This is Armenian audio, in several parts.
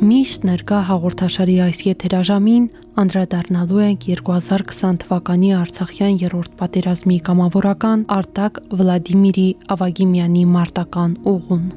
Միշտ ներկա հաղորդաշարի այս եթերաժամին անդրադառնալու ենք 2020 թվականի Արցախյան երրորդ պատերազմի կամավորական Արտակ Վլադիմիրի Ավագիմյանի մարտական ուղուն։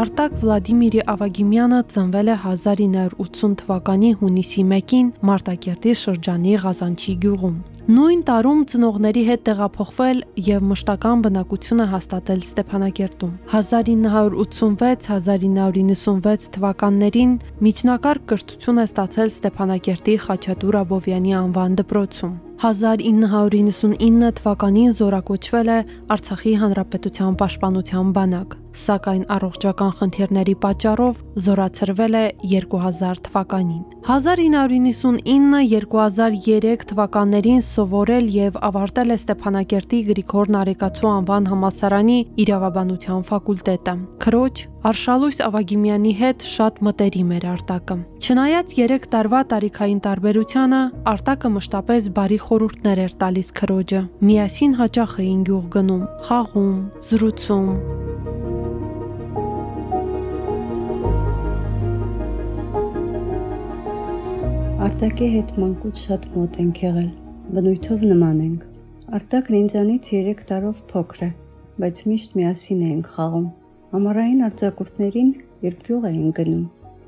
Արտակ Վլադիմիրի Ավագիմյանը ծնվել է 1980 թվականի հունիսի 1-ին Մարտակերտի շրջանի Ղազանչի գյուղում։ Նույն տարում ծնողների հետ տեղափոխվել եւ մշտական բնակությունը հաստատել Ստեփանակերտում։ 1986-1996 թվականներին միջնակարգ կրթություն է ստացել Ստեփանակերտի Խաչատուր Աբովյանի անվան դպրոցում։ 1999 թվականին զորակոչվել է Արցախի Հանրապետության Պաշտպանության բանակ, սակայն առողջական խնդիրների պատճառով զորացրվել է 2000 թվականին։ 1999-2003 թվականներին սովորել եւ ավարտել է Ստեփանակերտի Գրիգոր Նարեկացու անվան համալսարանի իրավաբանության ֆակուլտետը։ Քրոջ Արշալույս Ավագիմյանի հետ շատ մտերիմ էր Արտակը։ Չնայած 3 տարվա տարիքային տարբերությանը, Արտակը մշտապես բարի խորհուրդներ էր տալիս քրոջը։ Միասին հաճախ էին գյուղ գնում, խաղում, զրուցում։ Արտակի հետ մանկուց շատ մոտ ենք եղել։ Բնույթով նման ենք։ Արտակն ինձանից 3 տարով փոքր է, բայց միշտ միասին ենք խաղում։ Ամառային արձակուրդներին, երբ գյուղ էին գնում,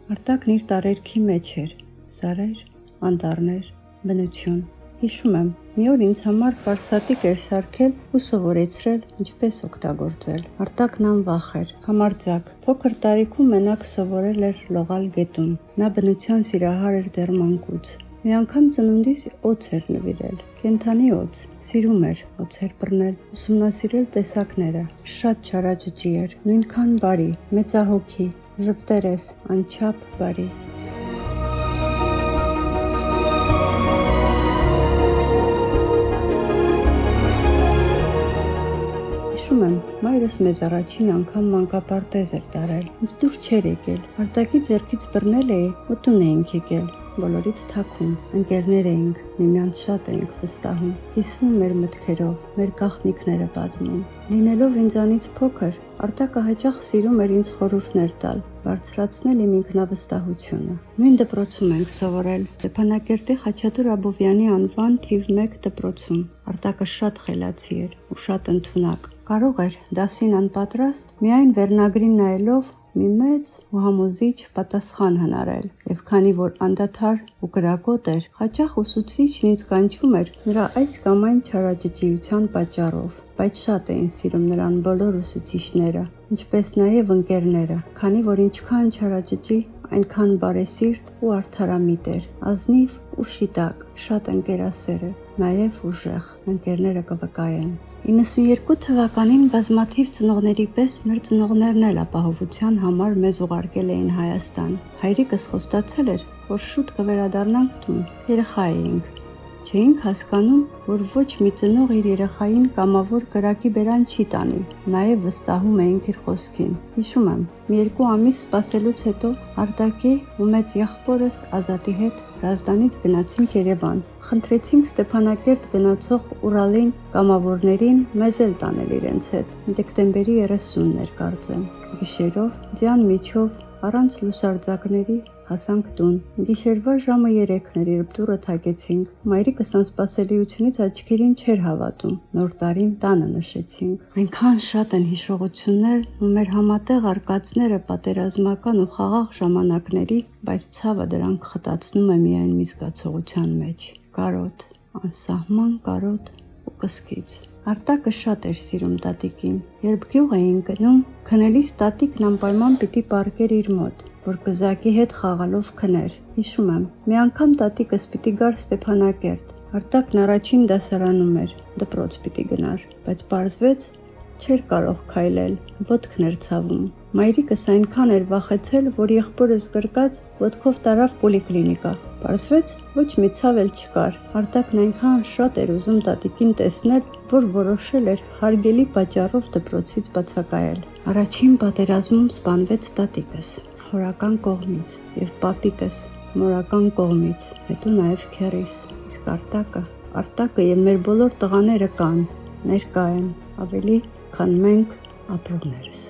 Արտակն իր տարերքի մեջ էր՝ սարեր, անտառներ, բնություն։ Հիշում եմ, մի օր ինձ համար ֆարսատիկ էր սարքել ու սովորեցրել ինչպես օգտագործել։ Արտակն անվախ էր, համարձակ։ Փոքր տարիքում մենակ սովորել էր լողալ գետում։ Նա բնության սիրահար էր դեռ մանկուց։ Մի անգամ ծնունդիս օծ էր նվիրել, կենթանի օծ, սիրում էր օծեր բռնել, ուսումնասիրել տեսակները, շատ չարաճճի էր, նույնքան բարի, մեծահոգի, ժպտերես, անչափ բարի։ մայրս մեզ առաջին անգամ մանկապարտեզ էր տարել։ Ինձ դուր չէր եկել։ Արտակի ձեռքից բռնել էի ու տուն էինք եկել։ Բոլորից թաքուն։ Ընկերներ էինք, միմյանց շատ էինք վստահում։ Կիսվում մեր մտքերով, մեր գաղտնիքները պատմում։ Լինելով ինձանից փոքր, Արտակը հաճախ սիրում էր ինձ խորհուրդներ տալ, բարձրացնել իմ ինքնավստահությունը։ Նույն դպրոցում ենք սովորել Ստեփանակերտի Խաչատուր Աբովյանի անվան թիվ 1 դպրոցում։ Արտակը շատ խելացի էր ու շատ ընդունակ։ Կարող էր դասին անպատրաստ միայն վերնագրին նայելով մի մեծ ու համոզիչ պատասխան հնարել, եւ քանի որ անդադար ու կրակոտ էր, հաճախ ուսուցիչն ինձ կանչում էր նրա այս կամ այն չարաճճիության պատճառով, բայց շատ էին սիրում նրան բոլոր ուսուցիչները, ինչպես նաև ընկերները, քանի որ ինչքան չարաճճի, այնքան բարեսիրտ ու արդարամիտ էր, ազնիվ ու շիտակ, շատ ընկերասեր է, նաև ուժեղ, ընկերները կվկայեն։ 92 թվականին բազմաթիվ ծնողների պես մեր ծնողներն էլ ապահովության համար մեզ ուղարկել էին Հայաստան։ Հայրիկս խոստացել էր, որ շուտ կվերադառնանք տուն։ Երեխա էինք, Չէինք հասկանում, որ ոչ մի ծնող իր երեխային կամավոր կրակի բերան չի տանի, նաև վստահում էինք իր խոսքին։ Հիշում եմ, մի երկու ամիս սպասելուց հետո Արտակի ու մեծ եղբորս Ազատի հետ Ռազդանից գնացինք Երևան։ Խնդրեցինք Ստեփանակերտ գնացող Ուրալին կամավորներին մեզ էլ տանել իրենց հետ։ Դեկտեմբերի 30-ն էր կարծեմ։ Գիշերով ձյան միջով առանց լուսարձակների Հասանք տուն։ Գիշերվա ժամը 3-ն էր, երբ դուռը թակեցինք։ Մայրիկս անսպասելիությունից աչքերին չէր հավատում։ Նոր տարին տանը նշեցինք։ Այնքան շատ են հիշողություններ ու մեր համատեղ արկածները պատերազմական ու խաղաղ ժամանակների, բայց ցավը դրանք խտացնում է միայն մի զգացողության մեջ։ Կարոտ, անսահման կարոտ ու կսկիծ։ Արտակը շատ էր սիրում տատիկին։ Երբ գյուղ էին գնում, քնելիս տատիկն անպայման պիտի պարկեր իր մոտ, որ կզակի հետ խաղալով քներ։ Հիշում եմ, մի անգամ տատիկս պիտի գար Ստեփանակերտ։ Արտակն առաջին դասարանում էր, դպրոց պիտի գնար, բայց պարզվեց, չէր կարող քայլել, ոտքն էր ցավում։ Մայրիկս այնքան էր վախեցել, որ եղբորս գրկած ոտքով տարավ պոլիկլինիկա։ Պարզվեց, ոչ մի ցավ էլ չկար։ Արտակն այնքան շատ էր ուզում տատիկին տեսնել, որ որոշել էր հարգելի պատճառով դպրոցից բացակայել։ Առաջին պատերազմում սպանվեց տատիկս հորական կողմից եւ պապիկս մորական կողմից, հետո նաեւ քերիս։ Իսկ արտակը, արտակը եւ մեր բոլոր տղաները կան, ներկա են, ավելի քան մենք ապրողներս։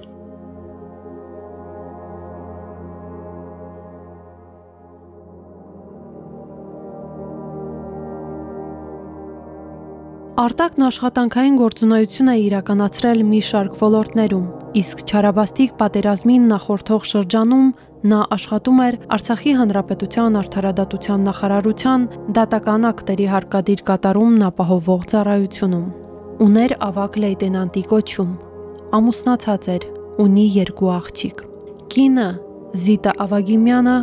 Արտակն աշխատանքային գործունեություն է իրականացրել մի շարք ոլորտներում, իսկ Չարաբաստիկ պատերազմին նախորդող շրջանում նա աշխատում էր Արցախի Հանրապետության արդարադատության նախարարության դատական ակտերի հարկադիր կատարումն ապահովող ծառայությունում։ Ուներ ավակ լեյտենանտի կոչում։ Ամուսնացած էր, ունի երկու աղջիկ։ Կինը Զիտա Ավագիմյանը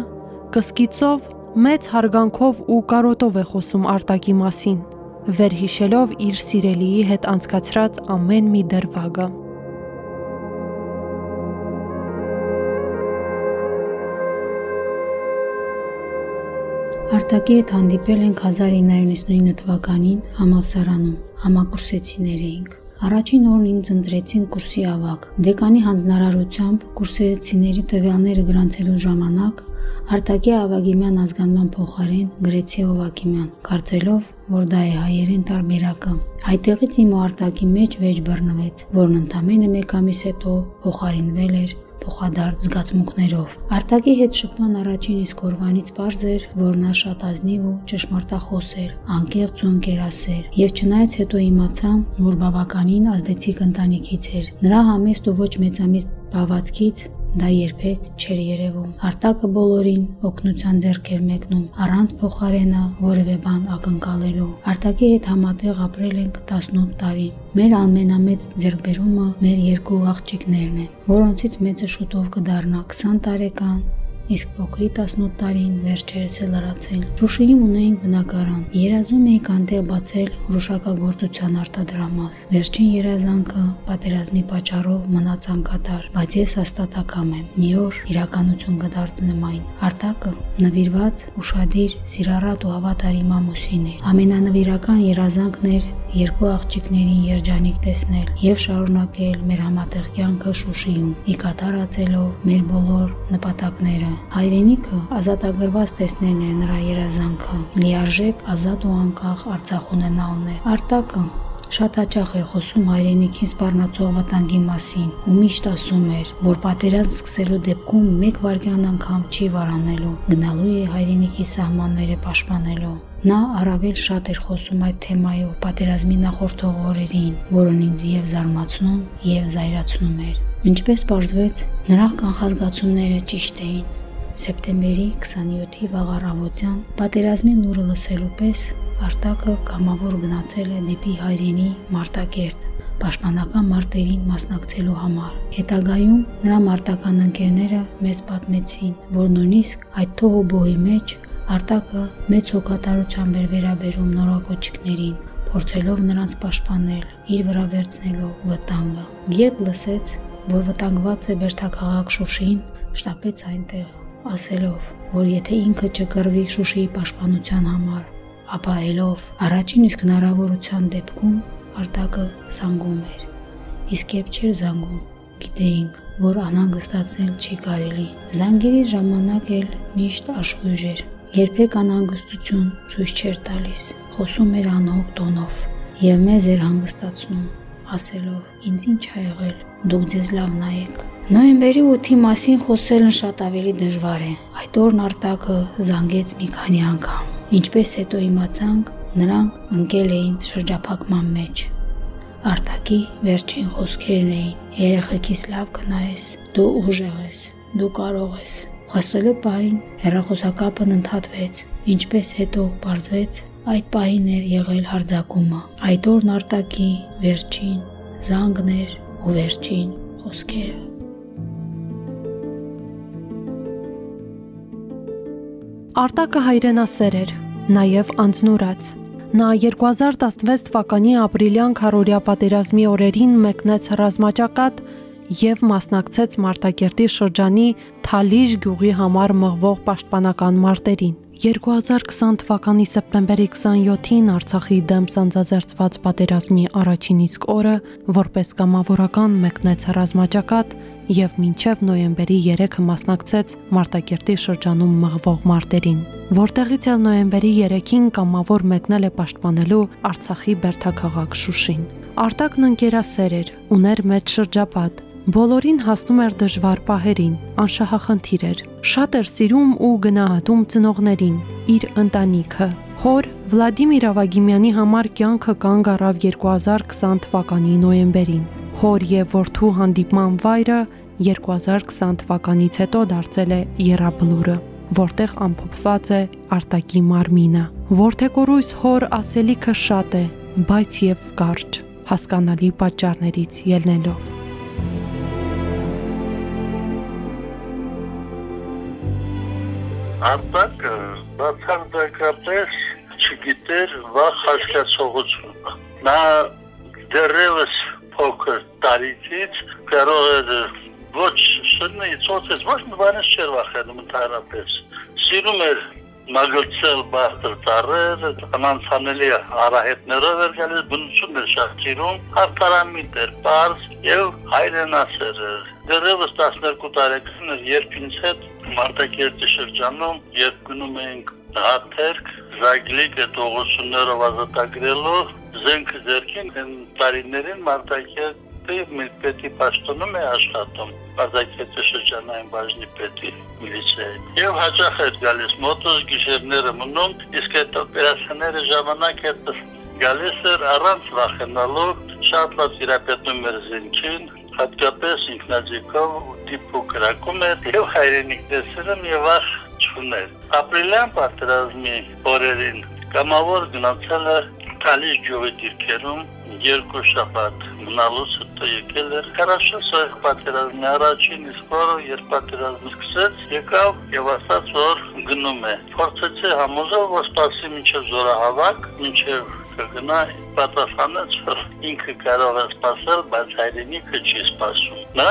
կսկիծով մեծ հարգանքով ու կարոտով է խոսում Արտակի մասին վերհիշելով իր սիրելիի հետ անցկացրած ամեն մի դրվագը։ Արտակի հետ հանդիպել ենք 1999 թվականին համալսարանում, համակուրսեցիներ էինք։ Առաջին օրն ինձ ընտրեցին կուրսի ավակ։ Դեկանի հանձնարարությամբ կուրսեցիների տվյալները գրանցելու ժամանակ Արտակի Ավագիմյան ազգանման փոխարեն գրեցի Օվակիմյան, կարծելով, որ դա է հայերեն տարբերակը։ Այդտեղից իմ արտակի մեջ վեճ բռնվեց, որն ընդամենը մեկ ամիս հետո փոխարինվել էր փոխադարձ զգացմունքներով։ Արտակի հետ շփման առաջին իսկ օրվանից པարզ էր, որ նա շատ ազնիվ ու ճշմարտախոս էր, անկեղծ ու ընկերասեր, եւ չնայած հետո իմացա, որ բավականին ազդեցիկ ընտանիքից էր։ Նրա համեստ ու ոչ մեծամիտ բավացքից դա երբեք չէր երևում։ Արտակը բոլորին օգնության ձեռք էր մեկնում, առանց փոխարենը որևէ բան ակնկալելու։ Արտակի հետ համատեղ ապրել ենք 18 տարի։ Մեր ամենամեծ ձեռքբերումը մեր երկու աղջիկներն են, որոնցից մեծը շուտով կդառնա 20 տարեկան, իսկ փոքրի 18 տարին վերջերս է լրացել։ Շուշիում ունեինք բնակարան։ Երազում էինք անտեղ բացել հրուշակագործության արտադրամաս։ Վերջին երազանքը պատերազմի պատճառով մնաց անկատար, բայց ես հաստատակամ եմ։ Մի օր իրականություն կդարձնեմ այն։ Արտակը նվիրված, ուրشادիր, սիրառատ ու հավատարի մամուսին է։ Ամենանվիրական երազանքն էր երկու աղջիկներին երջանիկ տեսնել եւ շարունակել մեր համատեղ կյանքը Շուշիում՝ ի կատարածելով մեր բոլոր նպատակները։ Հայրենիքը ազատագրված տեսնելն է նրա երազանքը։ Լիարժեք, ազատ ու անկախ Արցախ ունենալն է։ Արտակը Շատ հաճախ էր խոսում հայրենիքին սպառնացող վտանգի մասին ու միշտ ասում էր, որ պատերազմ սկսելու դեպքում մեկ վարքյան անգամ չի վարանելու, գնալու է հայրենիքի սահմանները պաշտպանելու։ Նա առավել շատ էր խոսում այդ թեմայով պատերազմի նախորդող օրերին, որն ինձ եւ զարմացնում եւ զայրացնում էր։ Ինչպես պարզվեց, նրա կանխազգացումները ճիշտ էին Սեպտեմբերի 27-ի վաղառավոտյան պատերազմի լուրը լսելու պես Արտակը կամավոր գնացել է դեպի հայրենի Մարտակերտ պաշտպանական մարտերին մասնակցելու համար։ Հետագայում նրա մարտական ընկերները մեզ պատմեցին, որ նույնիսկ այդ թողոբոյի մեջ Արտակը մեծ հոգատարությամբ էր վերաբերում նորակոչիկներին, փորձելով նրանց պաշտպանել, իր վրա վերցնելով վտանգը։ Երբ լսեց, որ վտանգված է Բերթաքաղաք Շուշին, շտապեց այնտեղ ասելով, որ եթե ինքը չկռվի Շուշիի պաշտպանության համար, ապա ելով առաջին իսկ հնարավորության դեպքում Արտակը զանգում էր։ Իսկ երբ չէր զանգում, գիտեինք, որ անհանգստացնել չի կարելի։ Զանգերի ժամանակ էլ միշտ աշխույժ էր։ Երբեք անհանգստություն ցույց չէր տալիս։ Խոսում էր անհոգ տոնով եւ մեզ էր հանգստացնում, ասելով. «Ինձ ինչ ա եղել, դուք ձեզ լավ նայեք»։ Նոյեմբերի 8-ի մասին խոսելն շատ ավելի դժվար է։ Այդ օրն Արտակը զանգեց մի քանի անգամ։ Ինչպես հետո իմացանք, նրանք ընկել էին շրջափակման մեջ։ Արտակի վերջին խոսքերն էին. Երեխեքիս լավ կնայես, դու ուժեղ ես, դու կարող ես։ Խոսելու պահին հերախոսակապն ընդհատվեց, ինչպես հետո բարձվեց, այդ պահին էր եղել հարձակումը։ Այդ օրն Արտակի վերջին զանգն էր ու վերջին խոսքերը։ Արտակը հայրենասեր էր, նաև անձնուրաց։ Նա 2016 թվականի ապրիլյան քարորիա պատերազմի օրերին մեկնեց ռազմաճակատ եւ մասնակցեց Մարտակերտի շրջանի Թալիժ գյուղի համար մղվող պաշտպանական մարտերին։ 2020 թվականի սեպտեմբերի 27-ին Արցախի դեմ սանձազերծված պատերազմի առաջին իսկ օրը որպես կամավորական մեկնեց ռազմաճակատ եւ մինչև նոյեմբերի 3-ը մասնակցեց Մարտակերտի շրջանում մղվող մարտերին, որտեղից էլ նոյեմբերի 3-ին կամավոր մեկնել է պաշտպանելու Արցախի Բերթաքաղաք Շուշին։ Արտակն ընկերասեր էր, ուներ մեծ շրջապատ, Բոլորին հասնում էր դժվար պահերին, անշահախնդիր էր։ Շատ էր սիրում ու գնահատում ծնողներին, իր ընտանիքը։ Հոր Վլադիմիր Ավագիմյանի համար կյանքը կանգ առավ 2020 թվականի նոյեմբերին։ Հոր եւ որդու հանդիպման վայրը 2020 թվականից հետո դարձել է Եռաբլուրը, որտեղ ամփոփված է Արտակի մարմինը։ Որթեկորույս հոր ասելիքը շատ է, բայց եւ կարճ, հասկանալի պատճառներից ելնելով։ Արտակը բացարձակապես չգիտեր վախ հասկացողությունը։ Նա դեռևս փոքր տարիքից կարող էր ոչ շննի ծոցից ոչ մի բանից չէր վախենում ընդհանրապես։ Սիրում էր մագլցել բարձր ծառեր, անանցանելի արահետներով էր գալիս բնություն էր շատ սիրում, հարթարամիտ էր, պարզ եւ հայրենասեր էր։ Դեռևս 12 տարեկան էր, երբ ինձ հետ Մարտակերտի շրջանում երբ գնում էինք հաթերք, զագլիկ այդ ուղղություններով ազատագրելով զենքը ձերքին այն տարիներին Մարտակերտի պետի պաշտոնում է աշխատում Մարտակերտի շրջանային բաժնի պետի միլիցիայի եւ հաճախ էր գալիս մոտոս գիշերները մնում իսկ այդ օպերացիաները ժամանակ էր գալիս էր առանց վախենալու շատ լավ իրապետում էր զենքին հատկապես ինքնաձիգով դիպու կրակում էր եւ հայրենիք տեսրում եւ ախ գործողություններ։ Ապրիլյան պատերազմի օրերին կամավոր գնացել է Թալիշ գյուղի դիրքերում երկու շաբաթ մնալուց հետո եկել էր хорошо սոյ պատերազմի առաջին իսկ օրը երբ պատերազմը սկսեց եկավ եւ ասաց որ գնում է փորձեցի համոզել որ սпасի մինչեւ զորահավաք մինչեւ կգնա պատասխանեց որ ինքը կարող է սпасել բայց հայրենիքը չի սпасում նա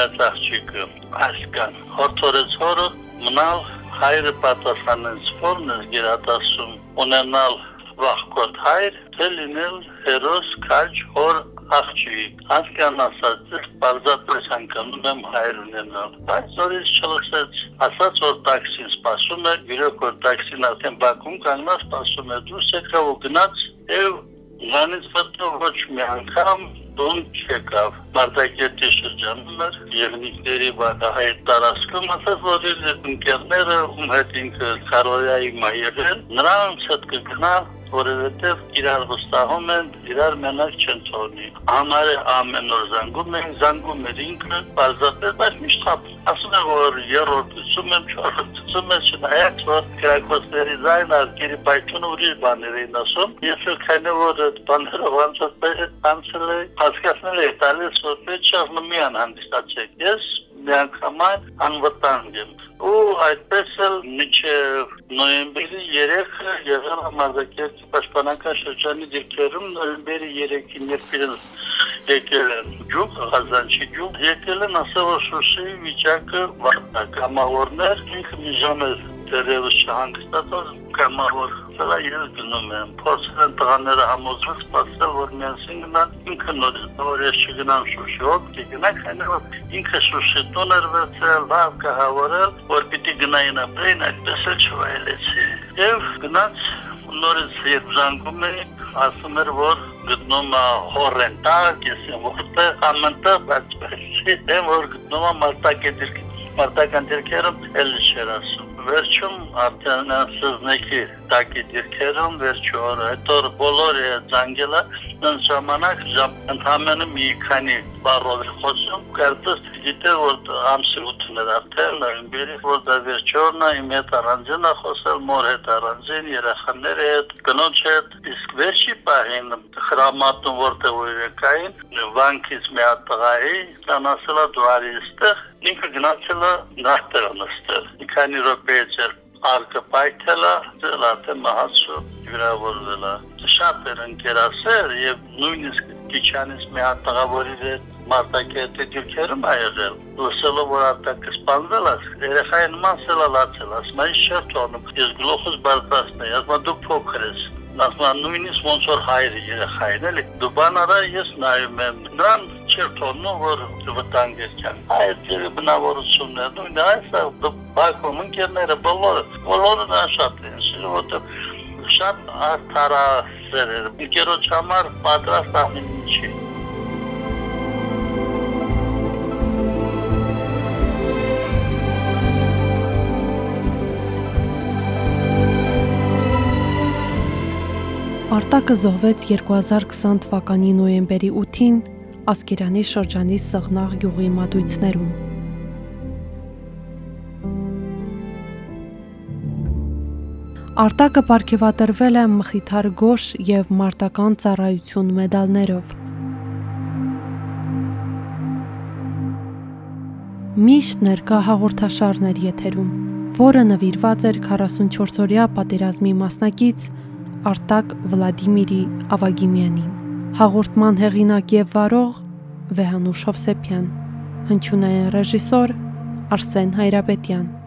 մեծ աղջիկը ասկան հորթորեց հորը մնալ հայրը պատասխանեց ֆորմը գերատասում ունենալ վախկոտ հայր, թե լինել հերոս քաչ հոր աղջիկ։ Հասկան ասած, բարձրապես հանգանում եմ հայր ունենալ։ Բայց նորից չլսեց, ասաց որ տաքսին սպասում է, իրոք որ տաքսին արդեն Բաքում կանգնած սպասում է, դուրս եկավ ու գնաց եւ Նրանից հետո ոչ մի անգամ դուն չեկավ Մարտակերտի շրջանում էր Եվնիկների բակահայտ տարածքում ասաց որ իր ընկերները ում հետ ինքը Խարոյայի մայրեն նրանց հետ կգնա որովհետև իրար վստահում են, իրար մենակ չեն թողնի։ Համարը ամեն օր զանգում են, զանգում են ինքը, բարձրապես, բայց միշտ խապ։ Ասում է, որ երրորդում եմ, չորրորդում եմ, չնայած, որ կրակոցների զայն արգերի բայթուն ուրիշ բաներ էին ասում, ես էլ քայնը, որ այդ բաները ոնցած անցել է, հասկացնել է տալիս, որ պետք է միան հանդիսացեք։ Ես միանգամայն անվտանգ եմ ու այդպես էլ մինչև նոյեմբերի 3-ը եղել համազգեստի պաշտպանական շրջանի դիրքերում նոյեմբերի 3-ին երբ իրենց եկել են ջուկ, Ղազանչի ջուկ, եկել են ասել Շուշի վիճակը վարդա կամավորներ, ինքը մի ժամ է դերևս չհանգստացած կամավոր սրա ես գնում եմ փորձել են տղաները համոզված սպասել որ միասին գնան ինքը նոր նոր ես չգնամ շուշի ոք գնանք հենց ինքը շուշի տուն էր վերցրել լավ կհավորել որ պիտի գնային ապրեն այդպես էլ չվայելեցի եւ գնաց նորից երբ զանգում էի ասում էր որ գտնում հորենտա կեսին որտեղ ամենտեղ բայց չէ որ գտնում դիրք մարտական դիրքերում էլ չէր ասում վերջում արդեն սզնեկի տակի դիրքերում վերջու օրը հետո բոլորը զանգելը այն ժամանակ ընդհանրապես մի քանի բառով խոսում կարծես գիտե որ ամսի 8-ն էր արդեն նոյեմբերի որ դա վերջորն է իմ հետ առանձին է խոսել մոր հետ առանձին երեխաների հետ կնոջ հետ իսկ վերջի պահին հրամատում որտեղ ուրեկային վանքից մի հատ տղայի կանասելա դուարի ստեղ ինքը գնացել է նահտեր նստել մի քանի րոպե էր արկը պայթելա, դելա մահացու վիրավորվելա։ Շատ էր ընկերասեր եւ նույնիսկ Քիչանից մի հատ տղավորի հետ մարտակետի դիրքերում ա եղել։ Լսելով որ արտակը սպանվել է, երեխայի նման սելալացել, ասում է չէ թողնում։ Ես գլուխս բարձրացն եմ, ասում դու փոքր ես։ Ասում նույնիսկ ոնց որ հայրը երեխային էլի։ Դու բան արա ես նայում եմ։ Նրան չէր թողնում որ վտանգ էր կան։ Այդ բնավորությունն է, նույնն այսա բակում ընկերները բոլորը, բոլորը նա շատ են որտեղ շատ արդարասեր էր։ Ընկերոջ համար պատրաստ ամեն ինչի։ Արտակը զոհվեց 2020 թվականի նոյեմբերի 8-ին Ասկերանի շրջանի Սղնաղ գյուղի մատույցներում։ Արտակը ապարգևատրվել է Մխիթար Գոշ եւ Մարտական ծառայություն մեդալներով։ Միշտ ներկա հաղորդաշարներ եթերում, որը նվիրված էր 44-օրյա պատերազմի մասնակից Արտակ Վլադիմիրի Ավագիմյանին։ Հաղորդման հեղինակ եւ վարող Վեհանուշ Հովսեփյան։ Հնչյունային ռեժիսոր Արսեն Հայրապետյան։